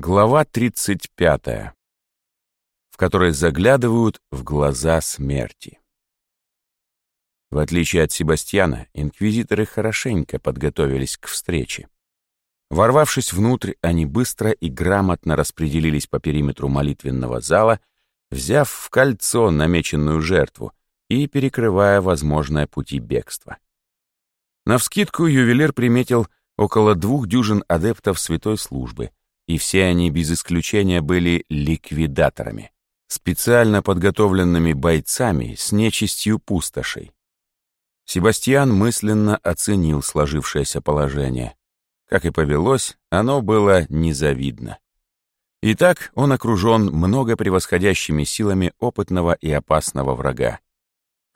Глава 35, в которой заглядывают в глаза смерти. В отличие от Себастьяна, инквизиторы хорошенько подготовились к встрече. Ворвавшись внутрь, они быстро и грамотно распределились по периметру молитвенного зала, взяв в кольцо намеченную жертву и перекрывая возможное пути бегства. Навскидку ювелир приметил около двух дюжин адептов святой службы — и все они без исключения были ликвидаторами, специально подготовленными бойцами с нечистью пустошей. Себастьян мысленно оценил сложившееся положение. Как и повелось, оно было незавидно. Итак, он окружен много превосходящими силами опытного и опасного врага.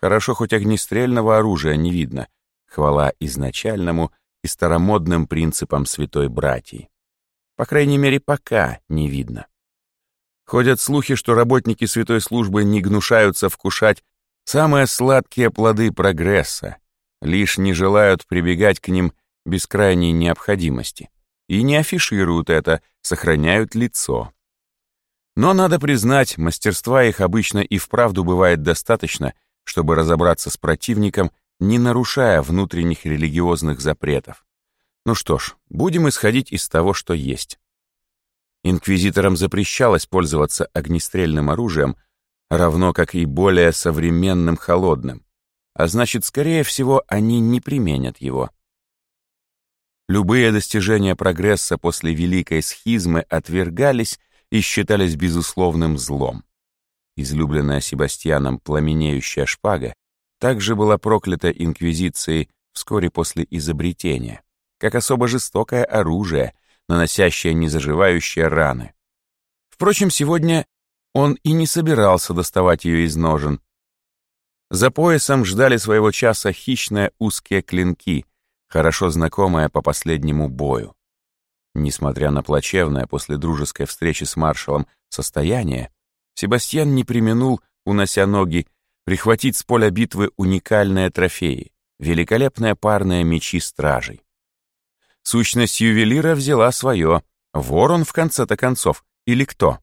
Хорошо, хоть огнестрельного оружия не видно, хвала изначальному и старомодным принципам святой братьи. По крайней мере, пока не видно. Ходят слухи, что работники святой службы не гнушаются вкушать самые сладкие плоды прогресса, лишь не желают прибегать к ним без крайней необходимости. И не афишируют это, сохраняют лицо. Но, надо признать, мастерства их обычно и вправду бывает достаточно, чтобы разобраться с противником, не нарушая внутренних религиозных запретов. Ну что ж, будем исходить из того, что есть. Инквизиторам запрещалось пользоваться огнестрельным оружием, равно как и более современным холодным, а значит, скорее всего, они не применят его. Любые достижения прогресса после Великой Схизмы отвергались и считались безусловным злом. Излюбленная Себастьяном пламенеющая шпага также была проклята Инквизицией вскоре после изобретения как особо жестокое оружие, наносящее незаживающие раны. Впрочем, сегодня он и не собирался доставать ее из ножен. За поясом ждали своего часа хищные узкие клинки, хорошо знакомые по последнему бою. Несмотря на плачевное после дружеской встречи с маршалом состояние, Себастьян не применул, унося ноги, прихватить с поля битвы уникальные трофеи, великолепные парные мечи стражей. Сущность ювелира взяла свое. Ворон, в конце-то концов, или кто?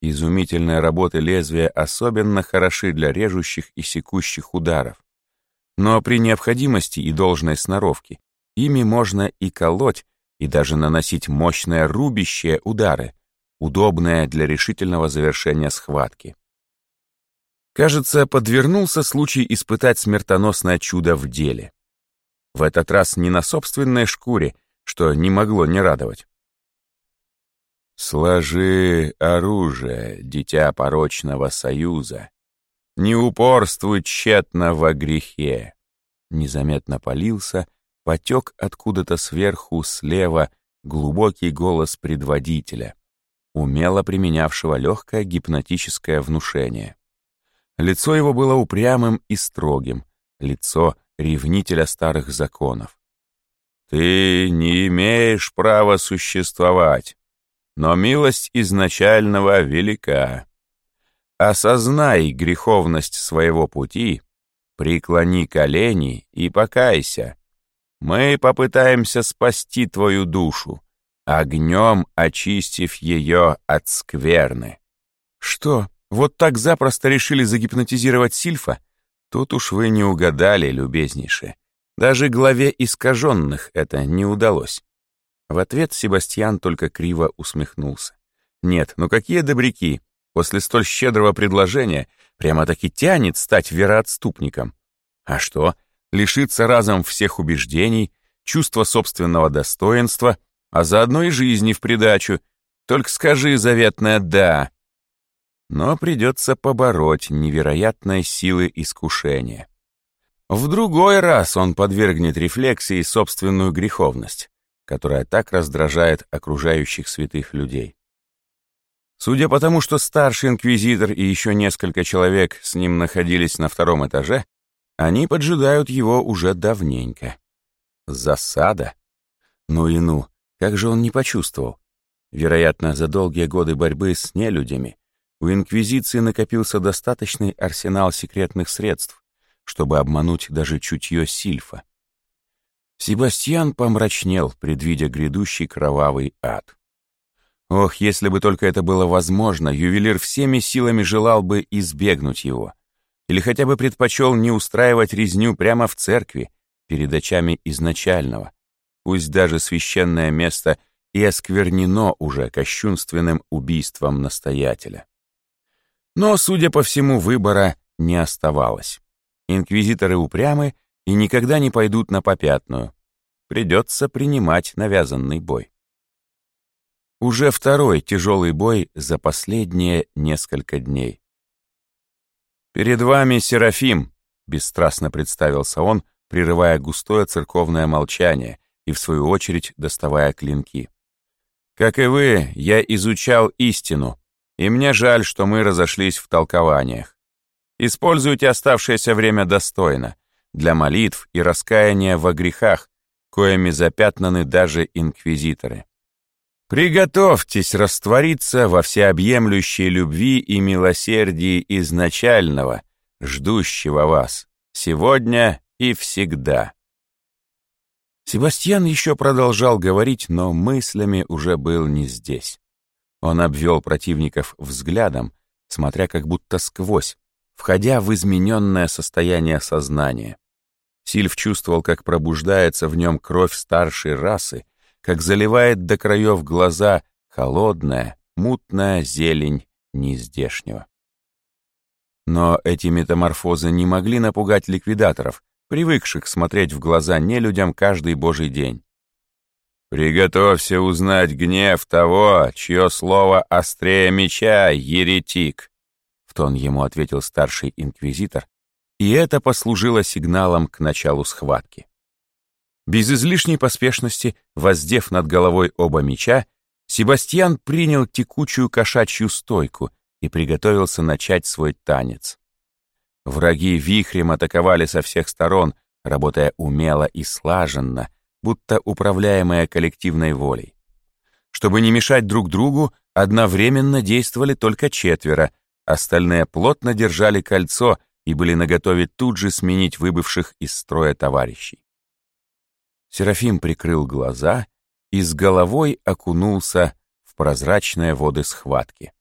Изумительные работы лезвия особенно хороши для режущих и секущих ударов. Но при необходимости и должной сноровке ими можно и колоть, и даже наносить мощные рубящие удары, удобные для решительного завершения схватки. Кажется, подвернулся случай испытать смертоносное чудо в деле. В этот раз не на собственной шкуре, что не могло не радовать. «Сложи оружие, дитя порочного союза. Не упорствуй тщетно во грехе». Незаметно полился, потек откуда-то сверху, слева, глубокий голос предводителя, умело применявшего легкое гипнотическое внушение. Лицо его было упрямым и строгим, лицо ревнителя старых законов. «Ты не имеешь права существовать, но милость изначального велика. Осознай греховность своего пути, преклони колени и покайся. Мы попытаемся спасти твою душу, огнем очистив ее от скверны». «Что, вот так запросто решили загипнотизировать Сильфа?» Тут уж вы не угадали, любезнейшие. Даже главе искаженных это не удалось. В ответ Себастьян только криво усмехнулся. Нет, ну какие добряки! После столь щедрого предложения прямо-таки тянет стать вероотступником. А что? Лишиться разом всех убеждений, чувства собственного достоинства, а заодно и жизни в придачу. Только скажи заветное «да», но придется побороть невероятной силы искушения. В другой раз он подвергнет рефлексии собственную греховность, которая так раздражает окружающих святых людей. Судя по тому, что старший инквизитор и еще несколько человек с ним находились на втором этаже, они поджидают его уже давненько. Засада? Ну и ну, как же он не почувствовал? Вероятно, за долгие годы борьбы с нелюдями у Инквизиции накопился достаточный арсенал секретных средств, чтобы обмануть даже чутье Сильфа. Себастьян помрачнел, предвидя грядущий кровавый ад. Ох, если бы только это было возможно, ювелир всеми силами желал бы избегнуть его. Или хотя бы предпочел не устраивать резню прямо в церкви, перед очами изначального. Пусть даже священное место и осквернено уже кощунственным убийством настоятеля. Но, судя по всему, выбора не оставалось. Инквизиторы упрямы и никогда не пойдут на попятную. Придется принимать навязанный бой. Уже второй тяжелый бой за последние несколько дней. «Перед вами Серафим», — бесстрастно представился он, прерывая густое церковное молчание и, в свою очередь, доставая клинки. «Как и вы, я изучал истину, и мне жаль, что мы разошлись в толкованиях. Используйте оставшееся время достойно, для молитв и раскаяния во грехах, коими запятнаны даже инквизиторы. Приготовьтесь раствориться во всеобъемлющей любви и милосердии изначального, ждущего вас, сегодня и всегда. Себастьян еще продолжал говорить, но мыслями уже был не здесь. Он обвел противников взглядом, смотря как будто сквозь, входя в измененное состояние сознания. Сильв чувствовал, как пробуждается в нем кровь старшей расы, как заливает до краев глаза холодная, мутная зелень нездешнего. Но эти метаморфозы не могли напугать ликвидаторов, привыкших смотреть в глаза нелюдям каждый божий день. «Приготовься узнать гнев того, чье слово острее меча, еретик», — в тон ему ответил старший инквизитор, и это послужило сигналом к началу схватки. Без излишней поспешности, воздев над головой оба меча, Себастьян принял текучую кошачью стойку и приготовился начать свой танец. Враги вихрем атаковали со всех сторон, работая умело и слаженно, будто управляемая коллективной волей. Чтобы не мешать друг другу, одновременно действовали только четверо, остальные плотно держали кольцо и были наготове тут же сменить выбывших из строя товарищей. Серафим прикрыл глаза и с головой окунулся в прозрачные воды схватки.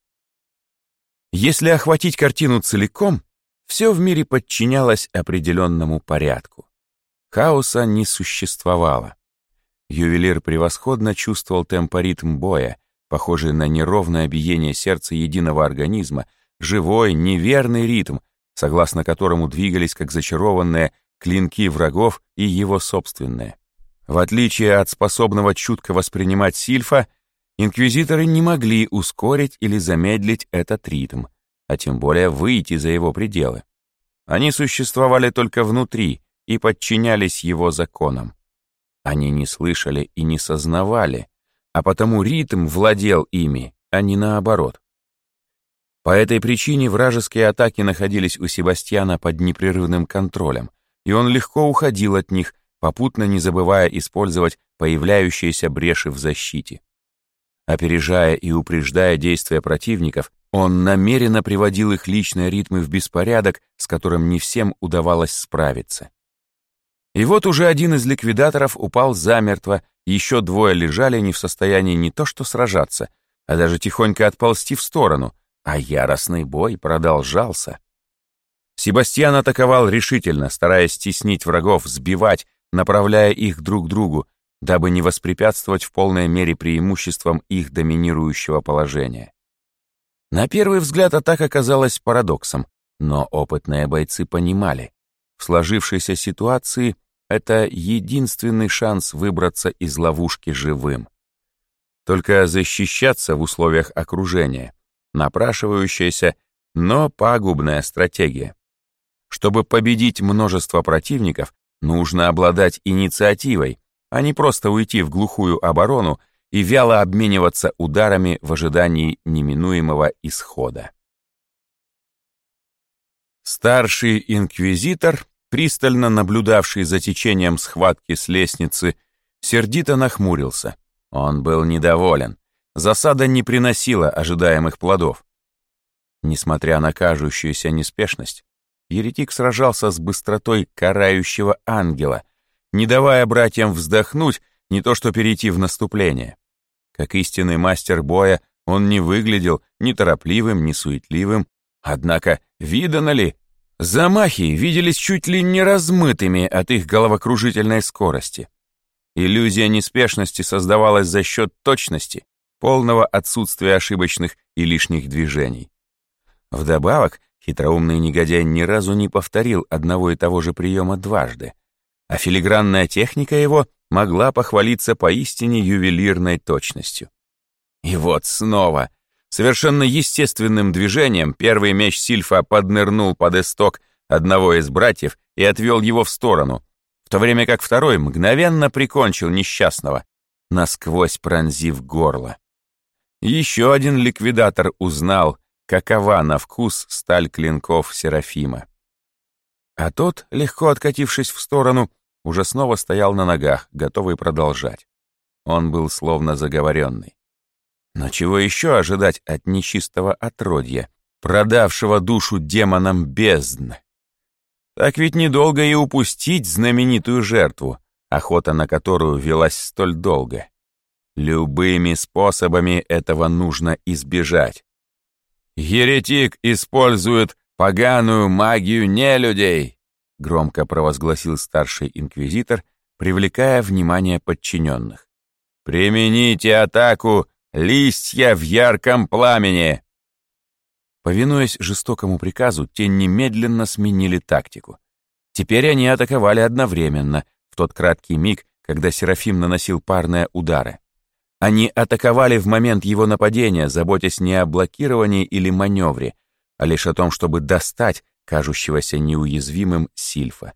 Если охватить картину целиком, все в мире подчинялось определенному порядку. Хаоса не существовало. Ювелир превосходно чувствовал темпоритм боя, похожий на неровное биение сердца единого организма, живой, неверный ритм, согласно которому двигались как зачарованные клинки врагов и его собственные. В отличие от способного чутко воспринимать Сильфа, инквизиторы не могли ускорить или замедлить этот ритм, а тем более выйти за его пределы. Они существовали только внутри и подчинялись его законам. Они не слышали и не сознавали, а потому ритм владел ими, а не наоборот. По этой причине вражеские атаки находились у Себастьяна под непрерывным контролем, и он легко уходил от них, попутно не забывая использовать появляющиеся бреши в защите. Опережая и упреждая действия противников, он намеренно приводил их личные ритмы в беспорядок, с которым не всем удавалось справиться. И вот уже один из ликвидаторов упал замертво, еще двое лежали не в состоянии не то что сражаться, а даже тихонько отползти в сторону, а яростный бой продолжался. Себастьян атаковал решительно, стараясь стеснить врагов, сбивать, направляя их друг к другу, дабы не воспрепятствовать в полной мере преимуществам их доминирующего положения. На первый взгляд атака казалась парадоксом, но опытные бойцы понимали, в сложившейся ситуации это единственный шанс выбраться из ловушки живым. Только защищаться в условиях окружения, напрашивающаяся, но пагубная стратегия. Чтобы победить множество противников, Нужно обладать инициативой, а не просто уйти в глухую оборону и вяло обмениваться ударами в ожидании неминуемого исхода. Старший инквизитор, пристально наблюдавший за течением схватки с лестницы, сердито нахмурился. Он был недоволен. Засада не приносила ожидаемых плодов. Несмотря на кажущуюся неспешность, еретик сражался с быстротой карающего ангела, не давая братьям вздохнуть, не то что перейти в наступление. Как истинный мастер боя, он не выглядел ни торопливым, ни суетливым. Однако, видано ли, замахи виделись чуть ли не размытыми от их головокружительной скорости. Иллюзия неспешности создавалась за счет точности, полного отсутствия ошибочных и лишних движений. Вдобавок, хитроумный негодяй ни разу не повторил одного и того же приема дважды, а филигранная техника его могла похвалиться поистине ювелирной точностью. И вот снова, совершенно естественным движением, первый меч Сильфа поднырнул под исток одного из братьев и отвел его в сторону, в то время как второй мгновенно прикончил несчастного, насквозь пронзив горло. Еще один ликвидатор узнал, какова на вкус сталь клинков Серафима. А тот, легко откатившись в сторону, уже снова стоял на ногах, готовый продолжать. Он был словно заговоренный. Но чего еще ожидать от нечистого отродья, продавшего душу демонам бездны? Так ведь недолго и упустить знаменитую жертву, охота на которую велась столь долго. Любыми способами этого нужно избежать. «Еретик использует поганую магию нелюдей!» громко провозгласил старший инквизитор, привлекая внимание подчиненных. «Примените атаку Листья в ярком пламени!» Повинуясь жестокому приказу, те немедленно сменили тактику. Теперь они атаковали одновременно, в тот краткий миг, когда Серафим наносил парные удары. Они атаковали в момент его нападения, заботясь не о блокировании или маневре, а лишь о том, чтобы достать кажущегося неуязвимым Сильфа.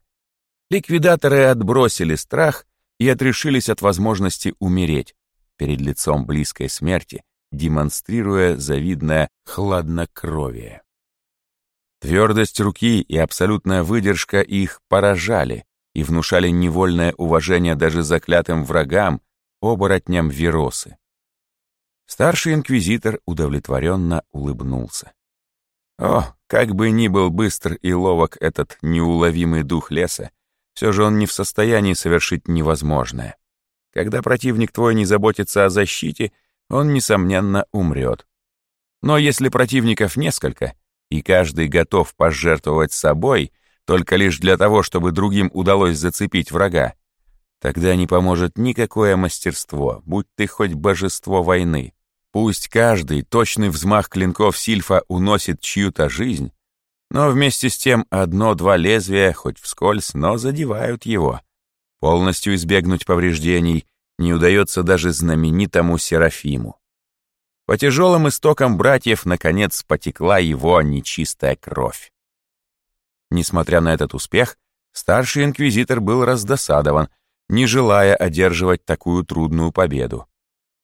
Ликвидаторы отбросили страх и отрешились от возможности умереть, перед лицом близкой смерти, демонстрируя завидное хладнокровие. Твердость руки и абсолютная выдержка их поражали и внушали невольное уважение даже заклятым врагам, оборотням Веросы. Старший инквизитор удовлетворенно улыбнулся. О, как бы ни был быстр и ловок этот неуловимый дух леса, все же он не в состоянии совершить невозможное. Когда противник твой не заботится о защите, он, несомненно, умрет. Но если противников несколько, и каждый готов пожертвовать собой только лишь для того, чтобы другим удалось зацепить врага, тогда не поможет никакое мастерство, будь ты хоть божество войны. Пусть каждый точный взмах клинков Сильфа уносит чью-то жизнь, но вместе с тем одно-два лезвия, хоть вскользь, но задевают его. Полностью избегнуть повреждений не удается даже знаменитому Серафиму. По тяжелым истокам братьев, наконец, потекла его нечистая кровь. Несмотря на этот успех, старший инквизитор был раздосадован, не желая одерживать такую трудную победу.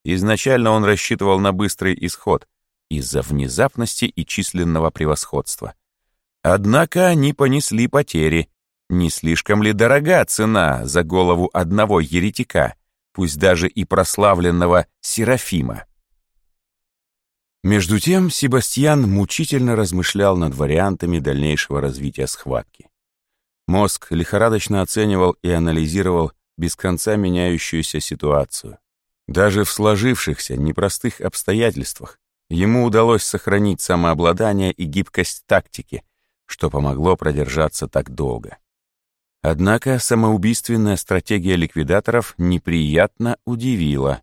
Изначально он рассчитывал на быстрый исход из-за внезапности и численного превосходства. Однако они понесли потери, не слишком ли дорога цена за голову одного еретика, пусть даже и прославленного Серафима? Между тем Себастьян мучительно размышлял над вариантами дальнейшего развития схватки. Мозг лихорадочно оценивал и анализировал без конца меняющуюся ситуацию. Даже в сложившихся непростых обстоятельствах ему удалось сохранить самообладание и гибкость тактики, что помогло продержаться так долго. Однако самоубийственная стратегия ликвидаторов неприятно удивила.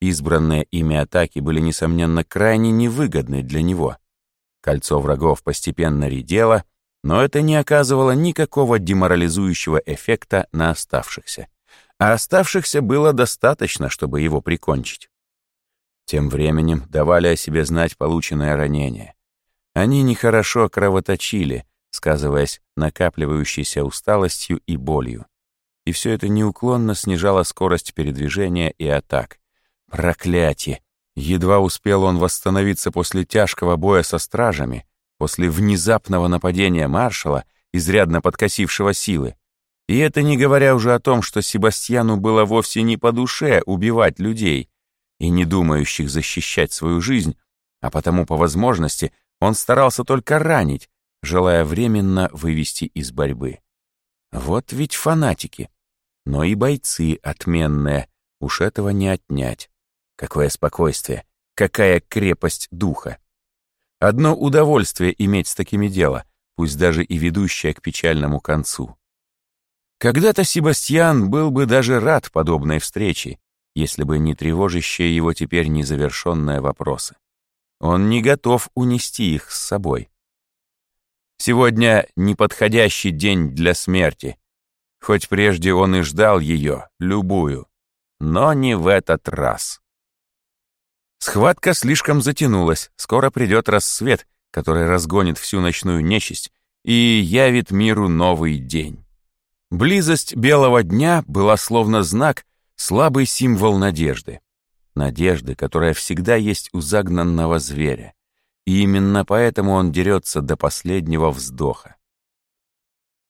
Избранные ими атаки были, несомненно, крайне невыгодны для него. Кольцо врагов постепенно редело, но это не оказывало никакого деморализующего эффекта на оставшихся. А оставшихся было достаточно, чтобы его прикончить. Тем временем давали о себе знать полученное ранение. Они нехорошо кровоточили, сказываясь накапливающейся усталостью и болью. И все это неуклонно снижало скорость передвижения и атак. Проклятие! Едва успел он восстановиться после тяжкого боя со стражами, после внезапного нападения маршала, изрядно подкосившего силы. И это не говоря уже о том, что Себастьяну было вовсе не по душе убивать людей и не думающих защищать свою жизнь, а потому по возможности он старался только ранить, желая временно вывести из борьбы. Вот ведь фанатики. Но и бойцы отменные, уж этого не отнять. Какое спокойствие, какая крепость духа. Одно удовольствие иметь с такими дело, пусть даже и ведущее к печальному концу. Когда-то Себастьян был бы даже рад подобной встрече, если бы не тревожащие его теперь незавершенные вопросы. Он не готов унести их с собой. Сегодня неподходящий день для смерти, хоть прежде он и ждал ее, любую, но не в этот раз. Схватка слишком затянулась, скоро придет рассвет, который разгонит всю ночную нечисть и явит миру новый день. Близость белого дня была словно знак, слабый символ надежды. Надежды, которая всегда есть у загнанного зверя. И именно поэтому он дерется до последнего вздоха.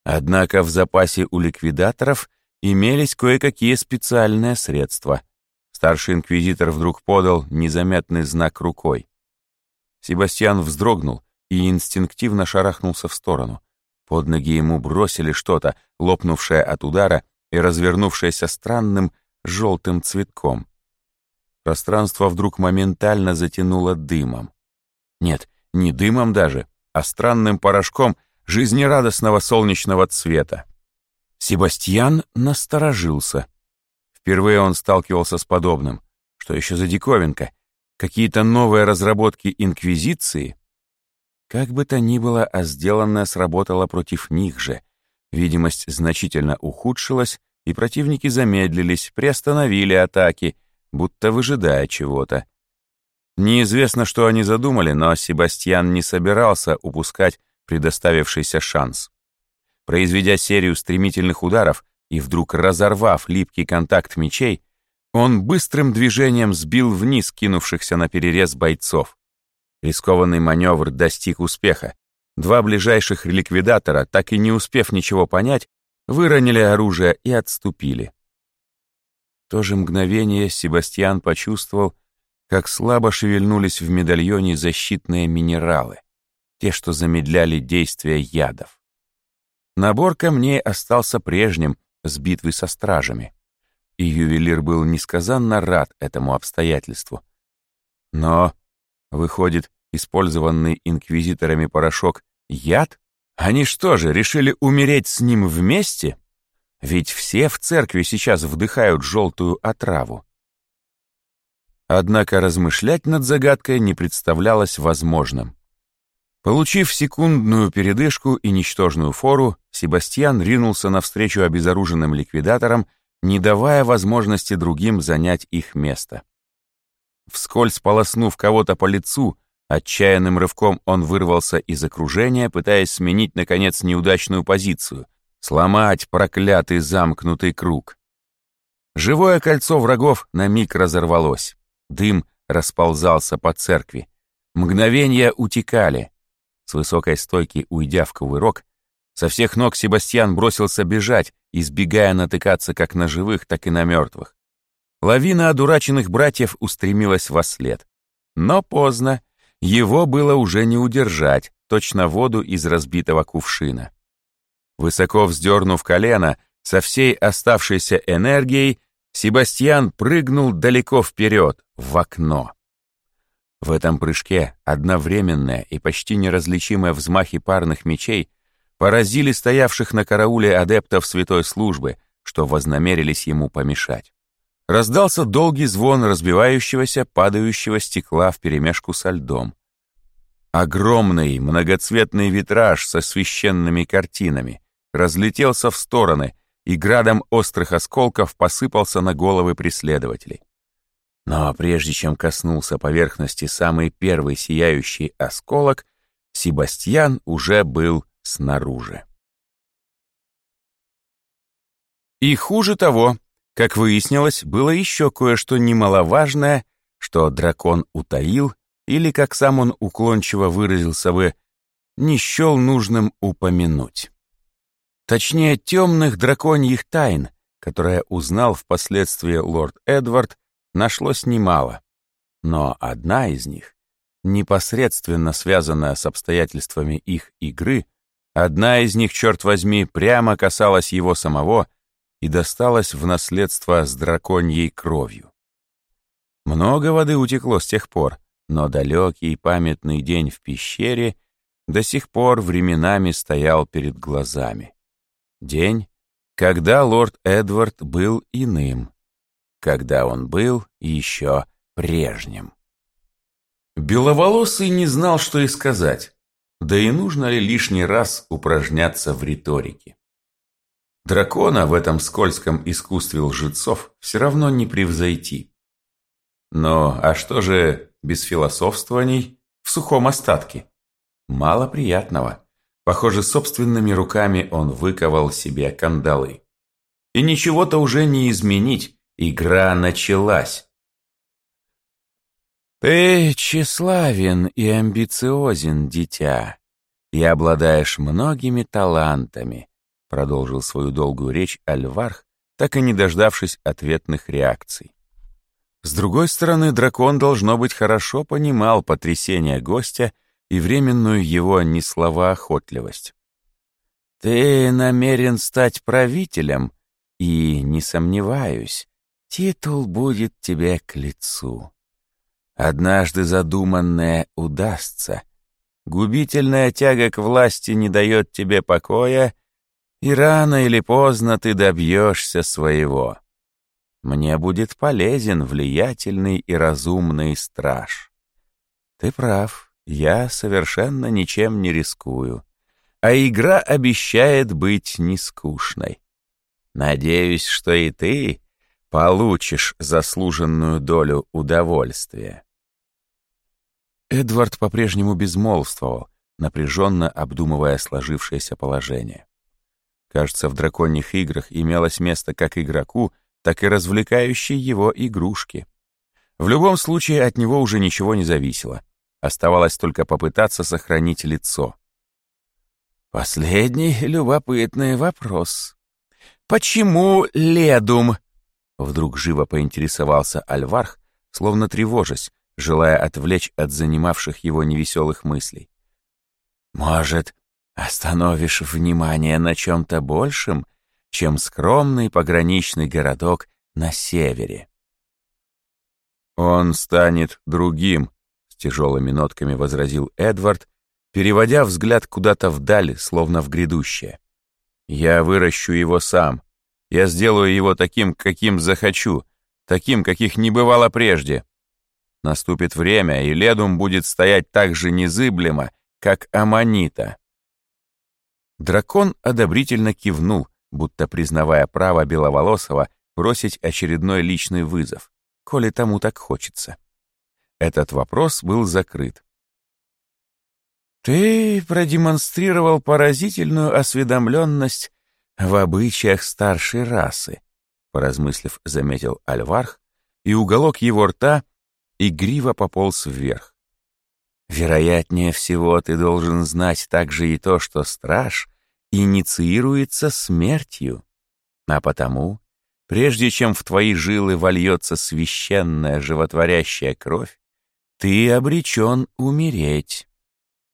Однако в запасе у ликвидаторов имелись кое-какие специальные средства. Старший инквизитор вдруг подал незаметный знак рукой. Себастьян вздрогнул и инстинктивно шарахнулся в сторону. Под ноги ему бросили что-то, лопнувшее от удара и развернувшееся странным желтым цветком. Пространство вдруг моментально затянуло дымом. Нет, не дымом даже, а странным порошком жизнерадостного солнечного цвета. Себастьян насторожился. Впервые он сталкивался с подобным. Что еще за диковинка? Какие-то новые разработки Инквизиции? Как бы то ни было, а сделанное сработало против них же. Видимость значительно ухудшилась, и противники замедлились, приостановили атаки, будто выжидая чего-то. Неизвестно, что они задумали, но Себастьян не собирался упускать предоставившийся шанс. Произведя серию стремительных ударов и вдруг разорвав липкий контакт мечей, он быстрым движением сбил вниз кинувшихся на перерез бойцов. Рискованный маневр достиг успеха. Два ближайших ликвидатора, так и не успев ничего понять, выронили оружие и отступили. В то же мгновение Себастьян почувствовал, как слабо шевельнулись в медальоне защитные минералы, те, что замедляли действие ядов. Набор камней остался прежним с битвы со стражами, и ювелир был несказанно рад этому обстоятельству. Но, выходит, использованный инквизиторами порошок — яд? Они что же, решили умереть с ним вместе? Ведь все в церкви сейчас вдыхают желтую отраву. Однако размышлять над загадкой не представлялось возможным. Получив секундную передышку и ничтожную фору, Себастьян ринулся навстречу обезоруженным ликвидаторам, не давая возможности другим занять их место. Вскользь полоснув кого-то по лицу, отчаянным рывком он вырвался из окружения, пытаясь сменить, наконец, неудачную позицию, сломать проклятый замкнутый круг. Живое кольцо врагов на миг разорвалось. Дым расползался по церкви. Мгновения утекали. С высокой стойки, уйдя в кувырок, со всех ног Себастьян бросился бежать, избегая натыкаться как на живых, так и на мертвых. Лавина одураченных братьев устремилась во след. Но поздно. Его было уже не удержать, точно воду из разбитого кувшина. Высоко вздернув колено, со всей оставшейся энергией Себастьян прыгнул далеко вперед, в окно. В этом прыжке одновременные и почти неразличимые взмахи парных мечей поразили стоявших на карауле адептов святой службы, что вознамерились ему помешать. Раздался долгий звон разбивающегося, падающего стекла вперемешку со льдом. Огромный многоцветный витраж со священными картинами разлетелся в стороны — и градом острых осколков посыпался на головы преследователей. Но прежде чем коснулся поверхности самый первый сияющий осколок, Себастьян уже был снаружи. И хуже того, как выяснилось, было еще кое-что немаловажное, что дракон утаил, или, как сам он уклончиво выразился бы, не счел нужным упомянуть. Точнее, темных драконьих тайн, которые узнал впоследствии лорд Эдвард, нашлось немало. Но одна из них, непосредственно связанная с обстоятельствами их игры, одна из них, черт возьми, прямо касалась его самого и досталась в наследство с драконьей кровью. Много воды утекло с тех пор, но далекий памятный день в пещере до сих пор временами стоял перед глазами. День, когда лорд Эдвард был иным, когда он был еще прежним. Беловолосый не знал, что и сказать, да и нужно ли лишний раз упражняться в риторике. Дракона в этом скользком искусстве лжецов все равно не превзойти. Но а что же без философствований в сухом остатке? Мало приятного. Похоже, собственными руками он выковал себе кандалы. И ничего-то уже не изменить, игра началась. «Ты тщеславен и амбициозен, дитя, и обладаешь многими талантами», продолжил свою долгую речь Альварх, так и не дождавшись ответных реакций. С другой стороны, дракон, должно быть, хорошо понимал потрясение гостя и временную его несловоохотливость. «Ты намерен стать правителем, и, не сомневаюсь, титул будет тебе к лицу. Однажды задуманное удастся. Губительная тяга к власти не дает тебе покоя, и рано или поздно ты добьешься своего. Мне будет полезен влиятельный и разумный страж. Ты прав, я совершенно ничем не рискую, а игра обещает быть нескучной. Надеюсь, что и ты получишь заслуженную долю удовольствия. Эдвард по-прежнему безмолвствовал, напряженно обдумывая сложившееся положение. Кажется, в драконьих играх имелось место как игроку, так и развлекающей его игрушки. В любом случае от него уже ничего не зависело. Оставалось только попытаться сохранить лицо. Последний любопытный вопрос. «Почему Ледум?» Вдруг живо поинтересовался Альварх, словно тревожась, желая отвлечь от занимавших его невеселых мыслей. «Может, остановишь внимание на чем-то большем, чем скромный пограничный городок на севере?» «Он станет другим», — тяжелыми нотками возразил Эдвард, переводя взгляд куда-то вдаль, словно в грядущее. «Я выращу его сам. Я сделаю его таким, каким захочу, таким, каких не бывало прежде. Наступит время, и Ледум будет стоять так же незыблемо, как Аманита. Дракон одобрительно кивнул, будто признавая право Беловолосого бросить очередной личный вызов, коли тому так хочется. Этот вопрос был закрыт. «Ты продемонстрировал поразительную осведомленность в обычаях старшей расы», поразмыслив, заметил Альварх, и уголок его рта — игриво пополз вверх. Вероятнее всего, ты должен знать также и то, что страж инициируется смертью. А потому, прежде чем в твои жилы вольется священная животворящая кровь, ты обречен умереть.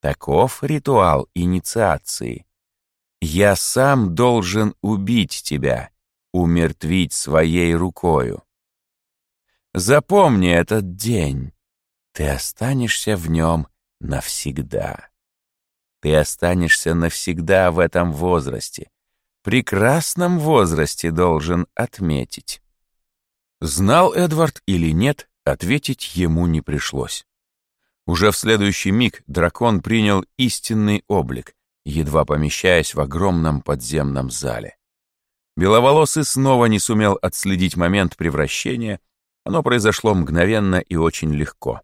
Таков ритуал инициации. Я сам должен убить тебя, умертвить своей рукою. Запомни этот день. Ты останешься в нем навсегда. Ты останешься навсегда в этом возрасте. Прекрасном возрасте должен отметить. Знал Эдвард или нет, ответить ему не пришлось. Уже в следующий миг дракон принял истинный облик, едва помещаясь в огромном подземном зале. Беловолосый снова не сумел отследить момент превращения — оно произошло мгновенно и очень легко.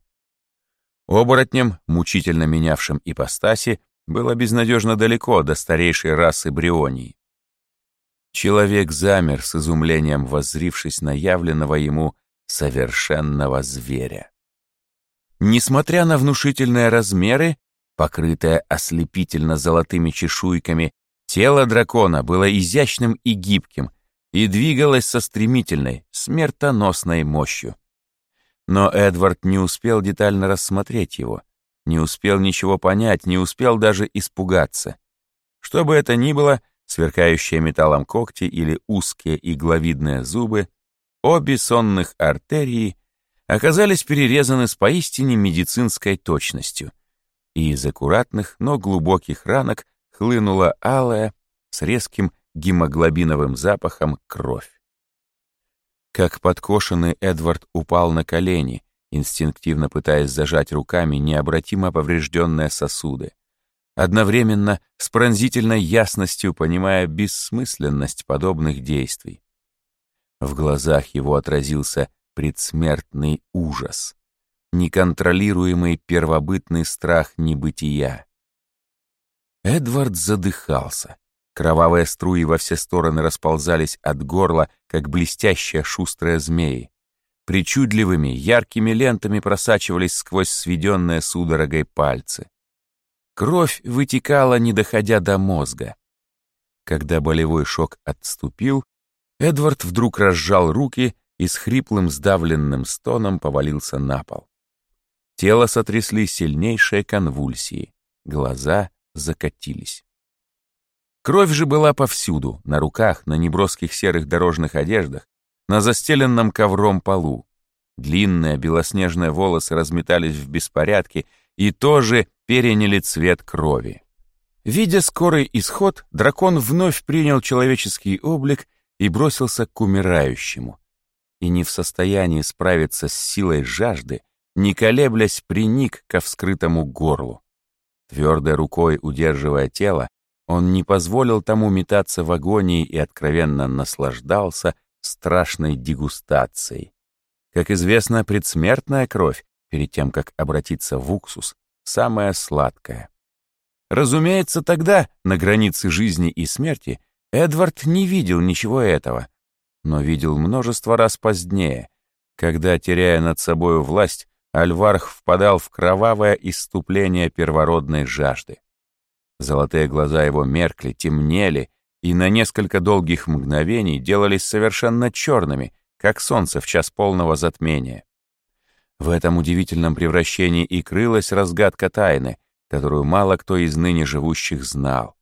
Оборотнем, мучительно менявшим ипостаси, было безнадежно далеко до старейшей расы Брионии. Человек замер с изумлением, воззрившись на явленного ему совершенного зверя. Несмотря на внушительные размеры, покрытое ослепительно золотыми чешуйками, тело дракона было изящным и гибким, и двигалась со стремительной, смертоносной мощью. Но Эдвард не успел детально рассмотреть его, не успел ничего понять, не успел даже испугаться. Что бы это ни было, сверкающие металлом когти или узкие игловидные зубы, обе сонных артерии оказались перерезаны с поистине медицинской точностью, и из аккуратных, но глубоких ранок хлынула алая, с резким гемоглобиновым запахом кровь. Как подкошенный Эдвард упал на колени, инстинктивно пытаясь зажать руками необратимо поврежденные сосуды, одновременно с пронзительной ясностью понимая бессмысленность подобных действий. В глазах его отразился предсмертный ужас, неконтролируемый первобытный страх небытия. Эдвард задыхался. Кровавые струи во все стороны расползались от горла, как блестящая шустрая змеи. Причудливыми, яркими лентами просачивались сквозь сведенные судорогой пальцы. Кровь вытекала, не доходя до мозга. Когда болевой шок отступил, Эдвард вдруг разжал руки и с хриплым сдавленным стоном повалился на пол. Тело сотрясли сильнейшие конвульсии, глаза закатились. Кровь же была повсюду, на руках, на неброских серых дорожных одеждах, на застеленном ковром полу. Длинные белоснежные волосы разметались в беспорядке и тоже переняли цвет крови. Видя скорый исход, дракон вновь принял человеческий облик и бросился к умирающему. И не в состоянии справиться с силой жажды, не колеблясь, приник ко вскрытому горлу. Твердой рукой удерживая тело, он не позволил тому метаться в агонии и откровенно наслаждался страшной дегустацией. Как известно, предсмертная кровь, перед тем, как обратиться в уксус, самая сладкая. Разумеется, тогда, на границе жизни и смерти, Эдвард не видел ничего этого, но видел множество раз позднее, когда, теряя над собою власть, Альварх впадал в кровавое иступление первородной жажды. Золотые глаза его меркли, темнели и на несколько долгих мгновений делались совершенно черными, как солнце в час полного затмения. В этом удивительном превращении и крылась разгадка тайны, которую мало кто из ныне живущих знал.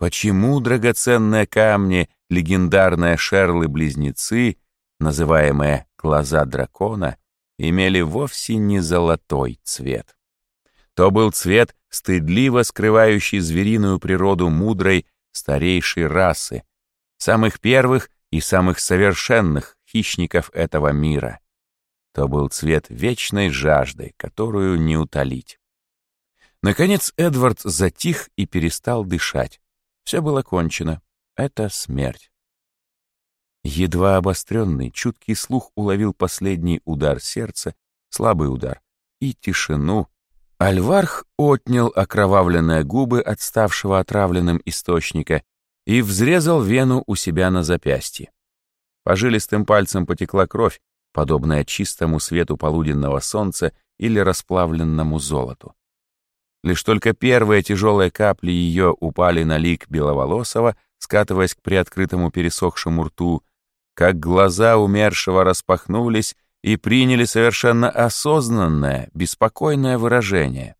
Почему драгоценные камни, легендарные Шерлы-близнецы, называемые «глаза дракона», имели вовсе не золотой цвет? То был цвет, стыдливо скрывающий звериную природу мудрой, старейшей расы, самых первых и самых совершенных хищников этого мира. То был цвет вечной жажды, которую не утолить. Наконец Эдвард затих и перестал дышать. Все было кончено. Это смерть. Едва обостренный, чуткий слух уловил последний удар сердца, слабый удар, и тишину. Альварх отнял окровавленные губы отставшего отравленным источника и взрезал вену у себя на запястье. По жилистым пальцам потекла кровь, подобная чистому свету полуденного солнца или расплавленному золоту. Лишь только первые тяжелые капли ее упали на лик Беловолосого, скатываясь к приоткрытому пересохшему рту, как глаза умершего распахнулись и приняли совершенно осознанное, беспокойное выражение.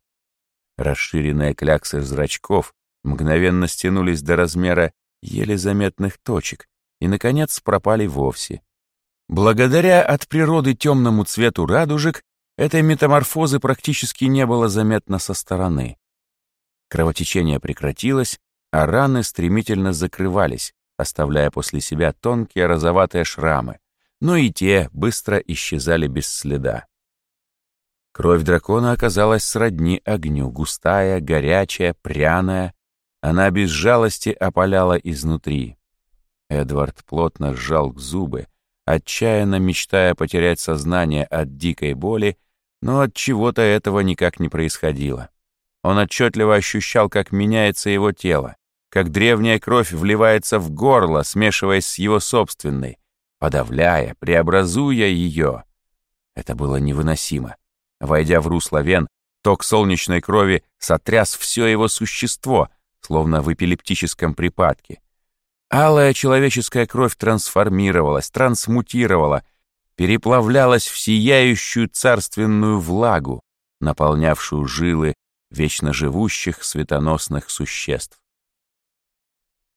Расширенные кляксы зрачков мгновенно стянулись до размера еле заметных точек и, наконец, пропали вовсе. Благодаря от природы темному цвету радужек Этой метаморфозы практически не было заметно со стороны. Кровотечение прекратилось, а раны стремительно закрывались, оставляя после себя тонкие розоватые шрамы, но и те быстро исчезали без следа. Кровь дракона оказалась сродни огню, густая, горячая, пряная. Она без жалости опаляла изнутри. Эдвард плотно сжал зубы, отчаянно мечтая потерять сознание от дикой боли но от чего-то этого никак не происходило. Он отчетливо ощущал, как меняется его тело, как древняя кровь вливается в горло, смешиваясь с его собственной, подавляя, преобразуя ее. Это было невыносимо. Войдя в русло вен, ток солнечной крови сотряс все его существо, словно в эпилептическом припадке. Алая человеческая кровь трансформировалась, трансмутировала, переплавлялась в сияющую царственную влагу, наполнявшую жилы вечно живущих светоносных существ.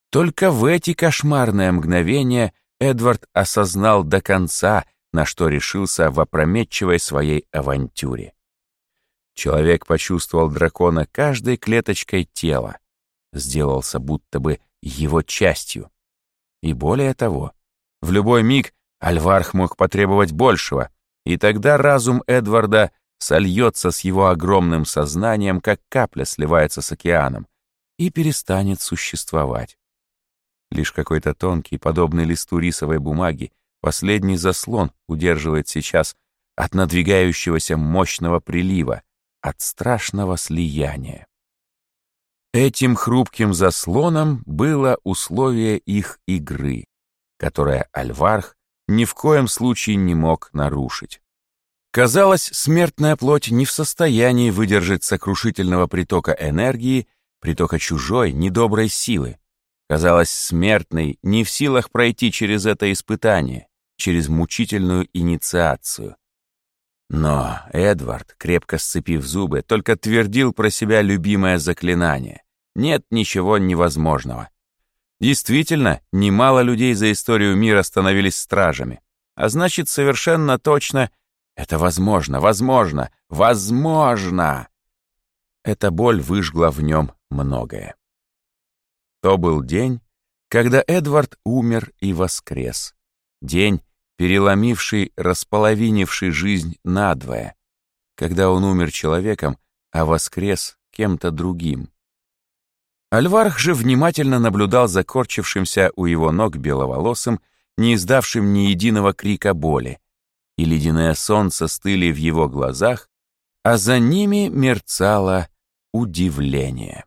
Только в эти кошмарные мгновения Эдвард осознал до конца на что решился в опрометчивой своей авантюре. Человек почувствовал дракона каждой клеточкой тела, сделался будто бы его частью. И более того, в любой миг Альварх мог потребовать большего, и тогда разум Эдварда сольется с его огромным сознанием, как капля сливается с океаном, и перестанет существовать. Лишь какой-то тонкий, подобный листу рисовой бумаги, последний заслон удерживает сейчас от надвигающегося мощного прилива, от страшного слияния. Этим хрупким заслоном было условие их игры, которое Альварх ни в коем случае не мог нарушить. Казалось, смертная плоть не в состоянии выдержать сокрушительного притока энергии, притока чужой, недоброй силы. Казалось, смертный не в силах пройти через это испытание, через мучительную инициацию. Но Эдвард, крепко сцепив зубы, только твердил про себя любимое заклинание. Нет ничего невозможного. Действительно, немало людей за историю мира становились стражами. А значит, совершенно точно — это возможно, возможно, возможно! Эта боль выжгла в нем многое. То был день, когда Эдвард умер и воскрес. День, переломивший, располовинивший жизнь надвое, когда он умер человеком, а воскрес кем-то другим. Альварх же внимательно наблюдал за корчившимся у его ног беловолосым, не издавшим ни единого крика боли, и ледяное солнце стыли в его глазах, а за ними мерцало удивление.